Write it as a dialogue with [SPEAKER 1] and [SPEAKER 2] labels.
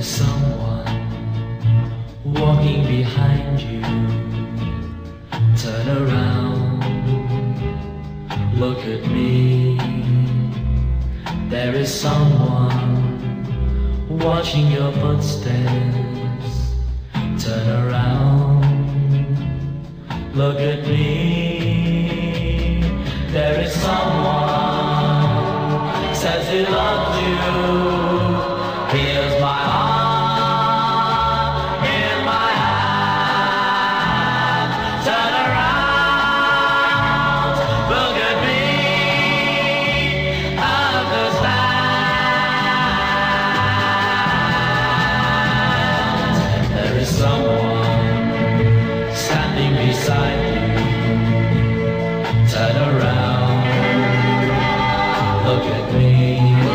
[SPEAKER 1] there's someone walking behind you. Turn around, look at me. There is someone watching your footsteps. Turn around, look at me. There is someone says he loves you. Here's my heart. turn around, look at me.